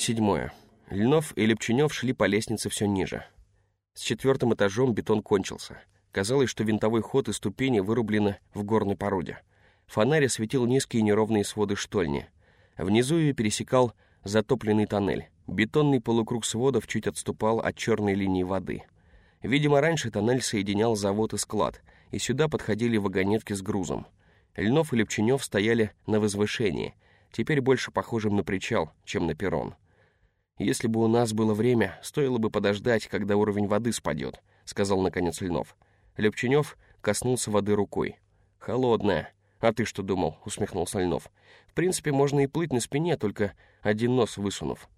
седьмое. Льнов и Лепчунев шли по лестнице все ниже. С четвертым этажом бетон кончился. Казалось, что винтовой ход и ступени вырублены в горной породе. Фонарь осветил низкие неровные своды штольни. Внизу ее пересекал затопленный тоннель. Бетонный полукруг сводов чуть отступал от черной линии воды. Видимо, раньше тоннель соединял завод и склад, и сюда подходили вагонетки с грузом. Льнов и Лепчунев стояли на возвышении, теперь больше похожим на причал, чем на перрон. «Если бы у нас было время, стоило бы подождать, когда уровень воды спадет», — сказал наконец Льнов. Лепчунев коснулся воды рукой. «Холодная. А ты что думал?» — усмехнулся Льнов. «В принципе, можно и плыть на спине, только один нос высунув.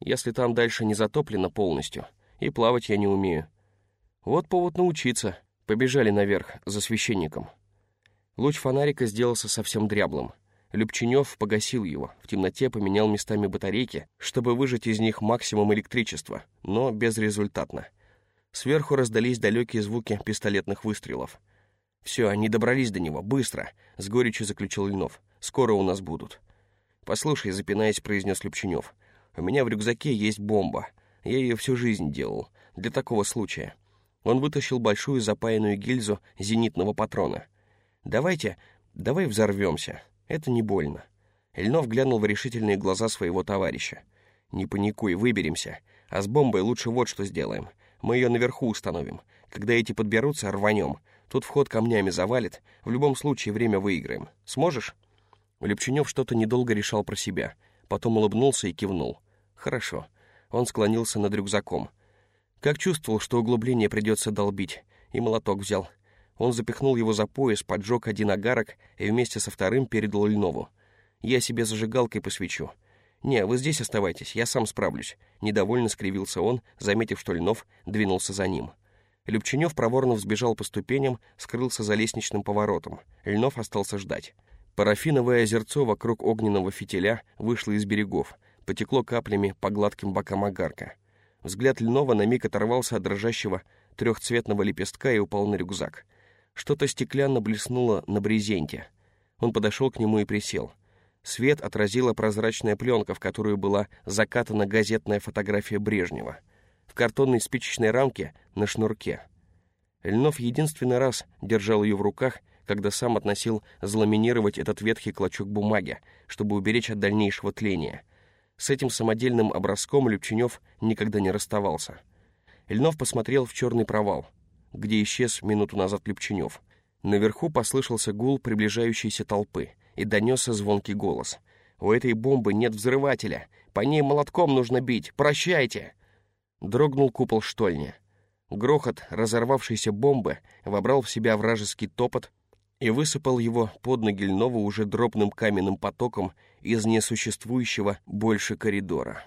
Если там дальше не затоплено полностью, и плавать я не умею. Вот повод научиться. Побежали наверх, за священником». Луч фонарика сделался совсем дряблым — Любченев погасил его, в темноте поменял местами батарейки, чтобы выжать из них максимум электричества, но безрезультатно. Сверху раздались далекие звуки пистолетных выстрелов. «Все, они добрались до него, быстро!» — с горечью заключил Льнов. «Скоро у нас будут». «Послушай», — запинаясь, произнес Любченев, «у меня в рюкзаке есть бомба. Я ее всю жизнь делал, для такого случая». Он вытащил большую запаянную гильзу зенитного патрона. «Давайте, давай взорвемся. Это не больно. Эльнов глянул в решительные глаза своего товарища. «Не паникуй, выберемся. А с бомбой лучше вот что сделаем. Мы ее наверху установим. Когда эти подберутся, рванем. Тут вход камнями завалит. В любом случае время выиграем. Сможешь?» Лепчунев что-то недолго решал про себя. Потом улыбнулся и кивнул. «Хорошо». Он склонился над рюкзаком. Как чувствовал, что углубление придется долбить, и молоток взял. Он запихнул его за пояс, поджег один огарок и вместе со вторым передал Льнову. «Я себе зажигалкой посвечу». «Не, вы здесь оставайтесь, я сам справлюсь», — недовольно скривился он, заметив, что Льнов двинулся за ним. Любченев проворно взбежал по ступеням, скрылся за лестничным поворотом. Льнов остался ждать. Парафиновое озерцо вокруг огненного фитиля вышло из берегов, потекло каплями по гладким бокам огарка. Взгляд Льнова на миг оторвался от дрожащего трехцветного лепестка и упал на рюкзак — что-то стеклянно блеснуло на брезенте. Он подошел к нему и присел. Свет отразила прозрачная пленка, в которую была закатана газетная фотография Брежнева. В картонной спичечной рамке на шнурке. Льнов единственный раз держал ее в руках, когда сам относил заламинировать этот ветхий клочок бумаги, чтобы уберечь от дальнейшего тления. С этим самодельным образком Любченев никогда не расставался. Льнов посмотрел в черный провал — где исчез минуту назад Лепченев. Наверху послышался гул приближающейся толпы и донесся звонкий голос. «У этой бомбы нет взрывателя! По ней молотком нужно бить! Прощайте!» Дрогнул купол штольни. Грохот разорвавшейся бомбы вобрал в себя вражеский топот и высыпал его под ноги Льнова уже дробным каменным потоком из несуществующего больше коридора.